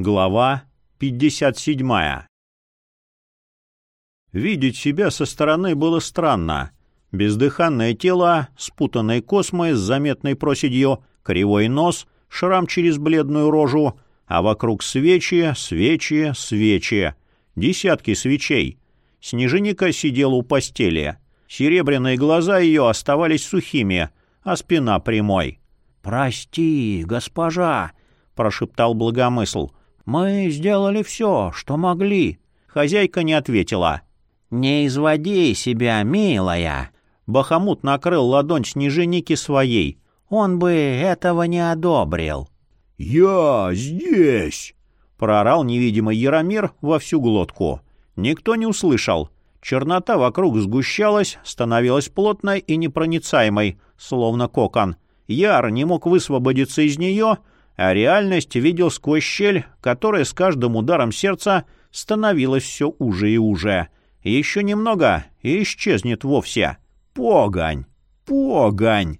Глава 57 Видеть себя со стороны было странно. Бездыханное тело, спутанные космы с заметной проседью, кривой нос, шрам через бледную рожу, а вокруг свечи, свечи, свечи. Десятки свечей. Снежиника сидела у постели. Серебряные глаза ее оставались сухими, а спина прямой. «Прости, госпожа», — прошептал благомысл. «Мы сделали все, что могли». Хозяйка не ответила. «Не изводи себя, милая!» Бахамут накрыл ладонь снежиники своей. «Он бы этого не одобрил». «Я здесь!» — проорал невидимый Яромир во всю глотку. Никто не услышал. Чернота вокруг сгущалась, становилась плотной и непроницаемой, словно кокон. Яр не мог высвободиться из нее, а реальность видел сквозь щель, которая с каждым ударом сердца становилась все уже и уже. Еще немного и исчезнет вовсе. Погонь! Погонь!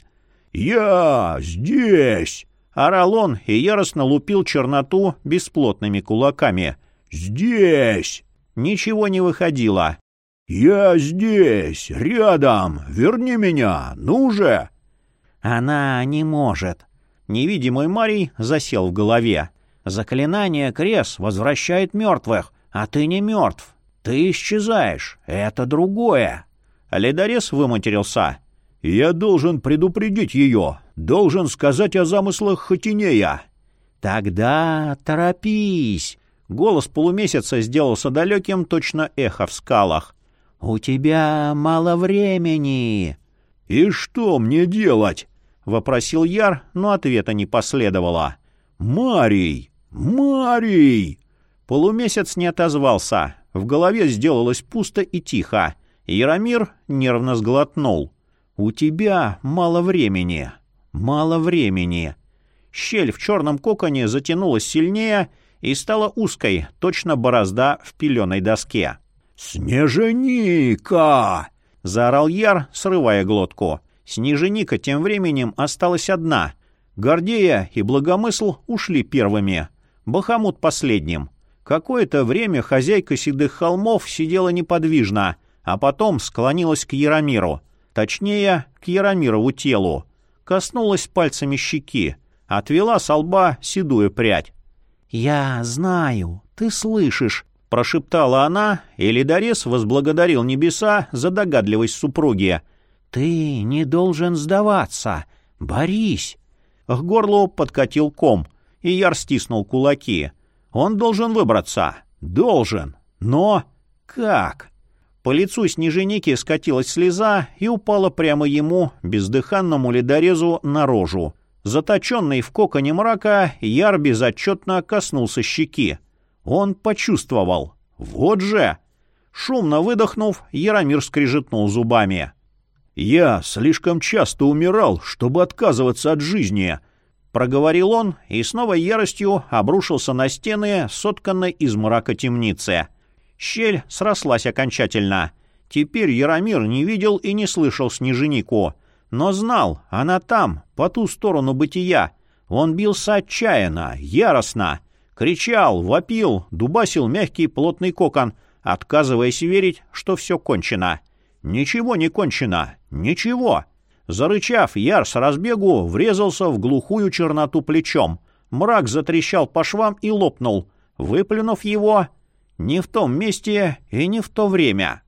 «Я здесь!» — орал он и яростно лупил черноту бесплотными кулаками. «Здесь!» Ничего не выходило. «Я здесь, рядом! Верни меня! Ну же!» «Она не может!» Невидимый Марий засел в голове. «Заклинание Крес возвращает мертвых, а ты не мертв. Ты исчезаешь. Это другое. Ледорез выматерился. «Я должен предупредить ее. Должен сказать о замыслах Хатинея». «Тогда торопись!» Голос полумесяца сделался далеким, точно эхо в скалах. «У тебя мало времени!» «И что мне делать?» — вопросил Яр, но ответа не последовало. «Марий! Марий!» Полумесяц не отозвался. В голове сделалось пусто и тихо. Яромир нервно сглотнул. «У тебя мало времени. Мало времени». Щель в черном коконе затянулась сильнее и стала узкой, точно борозда в пеленой доске. «Снеженика!» — заорал Яр, срывая глотку. Снеженика тем временем осталась одна. Гордея и Благомысл ушли первыми. Бахамут последним. Какое-то время хозяйка седых холмов сидела неподвижно, а потом склонилась к Яромиру. Точнее, к Яромирову телу. Коснулась пальцами щеки. Отвела со лба седую прядь. «Я знаю, ты слышишь», — прошептала она, и Ледорез возблагодарил небеса за догадливость супруги. «Ты не должен сдаваться. Борись!» К горлу подкатил ком, и Яр стиснул кулаки. Он должен выбраться. Должен. Но как? По лицу снеженики скатилась слеза и упала прямо ему, бездыханному ледорезу, на рожу. Заточенный в коконе мрака, Яр безотчетно коснулся щеки. Он почувствовал. Вот же! Шумно выдохнув, Яромир скрижетнул зубами. «Я слишком часто умирал, чтобы отказываться от жизни», — проговорил он и с новой яростью обрушился на стены, сотканной из мрака темницы. Щель срослась окончательно. Теперь Яромир не видел и не слышал Снеженику, но знал, она там, по ту сторону бытия. Он бился отчаянно, яростно, кричал, вопил, дубасил мягкий плотный кокон, отказываясь верить, что все кончено. Ничего не кончено, ничего. Зарычав, Яр с разбегу врезался в глухую черноту плечом. Мрак затрещал по швам и лопнул, выплюнув его не в том месте и не в то время.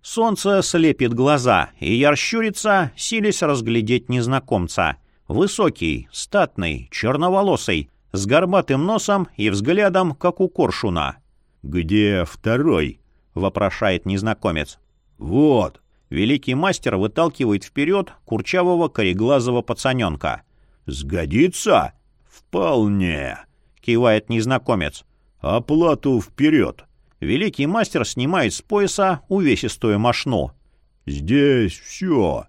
Солнце слепит глаза, и Яр щурится, силясь разглядеть незнакомца. Высокий, статный, черноволосый, с горбатым носом и взглядом, как у коршуна. «Где второй?» — вопрошает незнакомец. «Вот», Великий мастер выталкивает вперед курчавого кореглазого пацаненка. «Сгодится?» «Вполне», — кивает незнакомец. «Оплату вперед». Великий мастер снимает с пояса увесистую мошну. «Здесь все».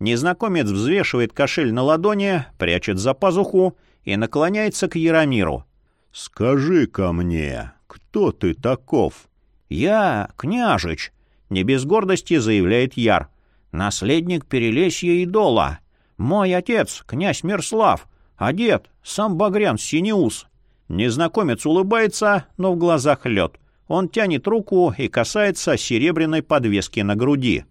Незнакомец взвешивает кошель на ладони, прячет за пазуху и наклоняется к Яромиру. «Скажи-ка мне, кто ты таков?» «Я княжич», не без гордости заявляет Яр. «Наследник Перелесья и Дола. Мой отец, князь Мирслав, Одет, сам багрян, синеус. Незнакомец улыбается, но в глазах лед. Он тянет руку и касается серебряной подвески на груди.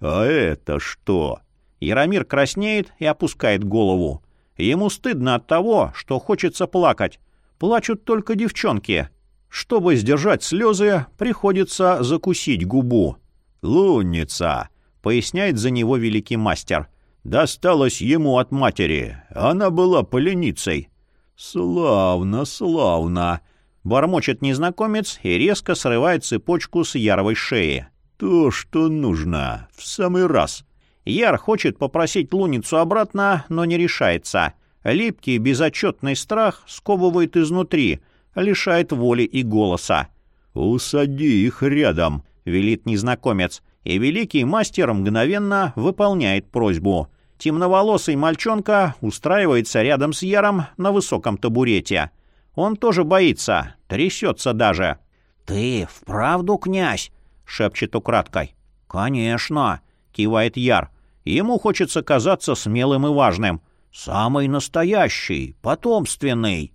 «А это что?» Яромир краснеет и опускает голову. Ему стыдно от того, что хочется плакать. Плачут только девчонки. Чтобы сдержать слезы, приходится закусить губу. «Лунница», — поясняет за него великий мастер. «Досталось ему от матери. Она была поленицей». «Славно, славно», — бормочет незнакомец и резко срывает цепочку с яровой шеи. «То, что нужно. В самый раз». Яр хочет попросить луницу обратно, но не решается. Липкий, безотчетный страх сковывает изнутри, лишает воли и голоса. «Усади их рядом», — велит незнакомец, и великий мастер мгновенно выполняет просьбу. Темноволосый мальчонка устраивается рядом с Яром на высоком табурете. Он тоже боится, трясется даже. «Ты вправду князь?» — шепчет украдкой. «Конечно», — кивает Яр. Ему хочется казаться смелым и важным. «Самый настоящий, потомственный».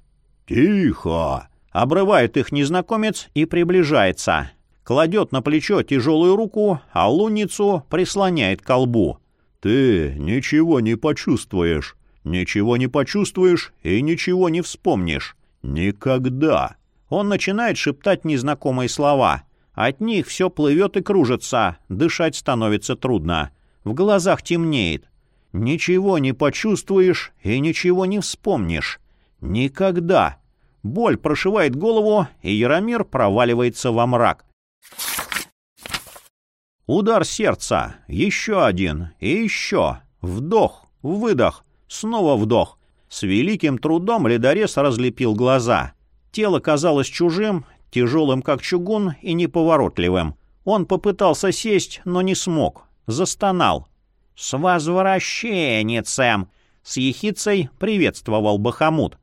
«Тихо!» — обрывает их незнакомец и приближается. Кладет на плечо тяжелую руку, а лунницу прислоняет к колбу. «Ты ничего не почувствуешь, ничего не почувствуешь и ничего не вспомнишь. Никогда!» Он начинает шептать незнакомые слова. От них все плывет и кружится, дышать становится трудно в глазах темнеет. Ничего не почувствуешь и ничего не вспомнишь. Никогда. Боль прошивает голову, и Яромир проваливается во мрак. Удар сердца. Еще один. И еще. Вдох. Выдох. Снова вдох. С великим трудом ледорез разлепил глаза. Тело казалось чужим, тяжелым как чугун и неповоротливым. Он попытался сесть, но не смог застонал. «С возвращенницем!» — с ехицей приветствовал Бахамут.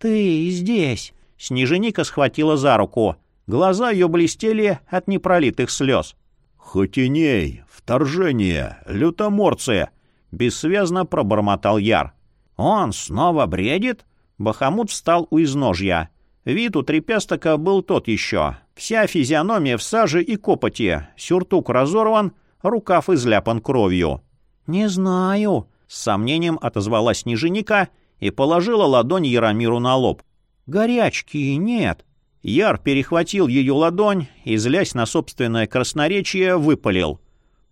«Ты здесь!» — Снеженика схватила за руку. Глаза ее блестели от непролитых слез. «Хотиней! Вторжение! Лютоморцы!» — бессвязно пробормотал Яр. «Он снова бредит?» Бахамут встал у изножья. Вид у трепястока был тот еще. Вся физиономия в саже и копоти, сюртук разорван, рукав изляпан кровью. «Не знаю», — с сомнением отозвалась Снежиника и положила ладонь Яромиру на лоб. «Горячки нет». Яр перехватил ее ладонь и, злясь на собственное красноречие, выпалил.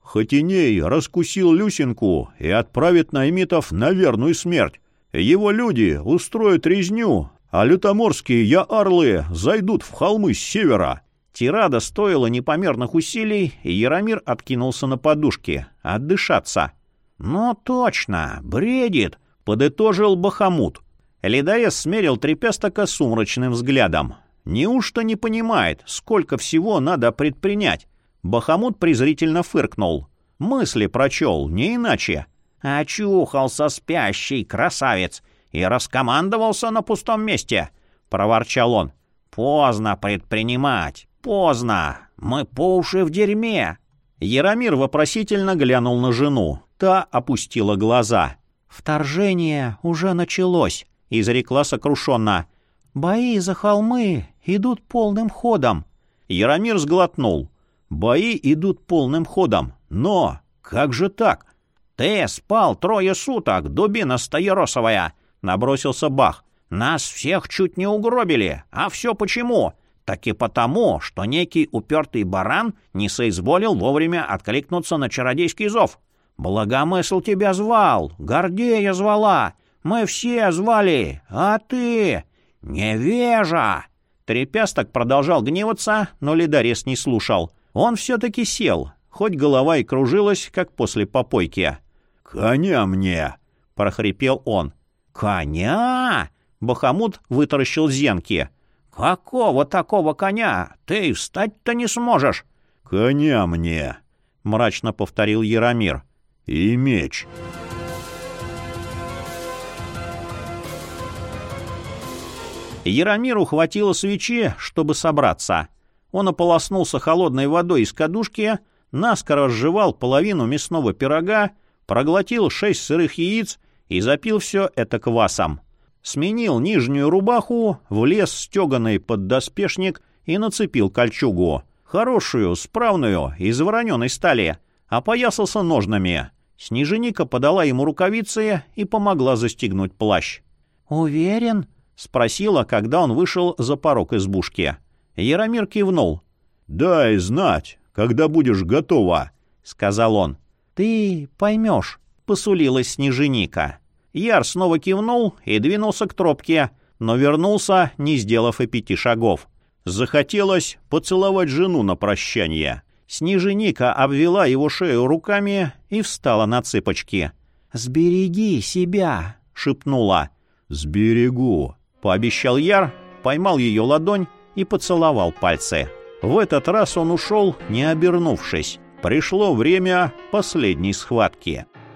«Хотиней раскусил Люсинку и отправит наймитов на верную смерть. Его люди устроят резню, а лютоморские яарлы зайдут в холмы с севера. Тирада стоила непомерных усилий, и Яромир откинулся на подушке. Отдышаться. «Ну точно, бредит», — подытожил Бахамут. Ледорез смерил трепестока сумрачным взглядом. Неужто не понимает, сколько всего надо предпринять? Бахамут презрительно фыркнул. Мысли прочел, не иначе. «Очухался спящий красавец и раскомандовался на пустом месте», — проворчал он. «Поздно предпринимать. «Поздно! Мы по уши в дерьме!» Яромир вопросительно глянул на жену. Та опустила глаза. «Вторжение уже началось», — изрекла сокрушенно. «Бои за холмы идут полным ходом». Яромир сглотнул. «Бои идут полным ходом. Но как же так?» «Ты спал трое суток, дубина стояросовая!» — набросился Бах. «Нас всех чуть не угробили. А все почему? так и потому, что некий упертый баран не соизволил вовремя откликнуться на чародейский зов. Благомысл тебя звал, Гордея звала, мы все звали, а ты... Невежа!» Трепясток продолжал гневаться, но ледорез не слушал. Он все-таки сел, хоть голова и кружилась, как после попойки. «Коня мне!» — прохрипел он. «Коня?» — Бахамут вытаращил зенки. «Какого такого коня? Ты встать-то не сможешь!» «Коня мне!» — мрачно повторил Яромир. «И меч!» Яромиру хватило свечи, чтобы собраться. Он ополоснулся холодной водой из кадушки, наскоро разжевал половину мясного пирога, проглотил шесть сырых яиц и запил все это квасом. Сменил нижнюю рубаху, влез стеганый поддоспешник и нацепил кольчугу. Хорошую, справную, из вороненой стали. Опоясался ножнами. Снеженика подала ему рукавицы и помогла застегнуть плащ. «Уверен?» — спросила, когда он вышел за порог избушки. Яромир кивнул. «Дай знать, когда будешь готова», — сказал он. «Ты поймешь», — посулилась Снеженика. Яр снова кивнул и двинулся к тропке, но вернулся, не сделав и пяти шагов. Захотелось поцеловать жену на прощание. Снеженика обвела его шею руками и встала на цыпочки. «Сбереги себя!» — шепнула. «Сберегу!» — пообещал Яр, поймал ее ладонь и поцеловал пальцы. В этот раз он ушел, не обернувшись. Пришло время последней схватки.